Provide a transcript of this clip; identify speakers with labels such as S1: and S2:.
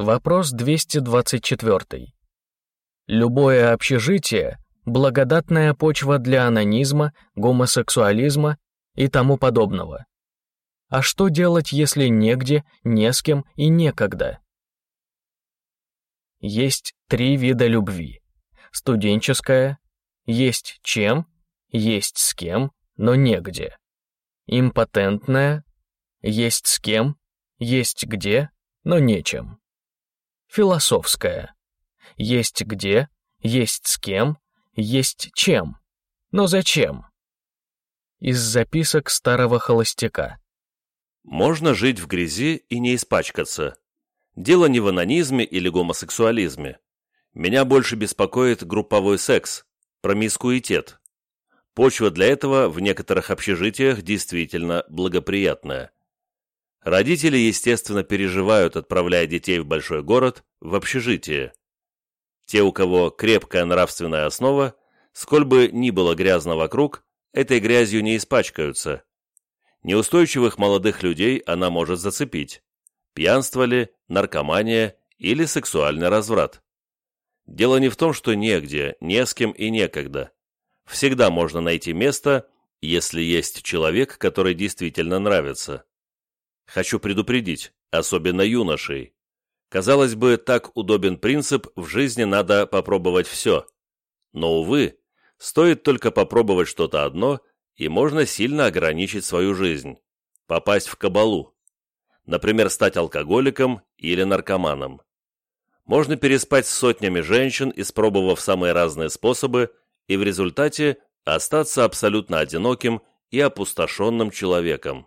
S1: Вопрос 224. Любое общежитие – благодатная почва для анонизма, гомосексуализма и тому подобного. А что делать, если негде, не с кем и некогда? Есть три вида любви. Студенческая, есть чем, есть с кем, но негде. Импотентная, есть с кем, есть где, но нечем философская. Есть где, есть с кем, есть чем. Но зачем? Из записок старого холостяка.
S2: Можно жить в грязи и не испачкаться. Дело не в анонизме или гомосексуализме. Меня больше беспокоит групповой секс, промискуитет. Почва для этого в некоторых общежитиях действительно благоприятная. Родители, естественно, переживают, отправляя детей в большой город, в общежитие. Те, у кого крепкая нравственная основа, сколь бы ни было грязно вокруг, этой грязью не испачкаются. Неустойчивых молодых людей она может зацепить. Пьянство ли, наркомания или сексуальный разврат. Дело не в том, что негде, не с кем и некогда. Всегда можно найти место, если есть человек, который действительно нравится. Хочу предупредить, особенно юношей. Казалось бы, так удобен принцип «в жизни надо попробовать все». Но, увы, стоит только попробовать что-то одно, и можно сильно ограничить свою жизнь, попасть в кабалу. Например, стать алкоголиком или наркоманом. Можно переспать с сотнями женщин, испробовав самые разные способы, и в результате остаться абсолютно одиноким и опустошенным человеком.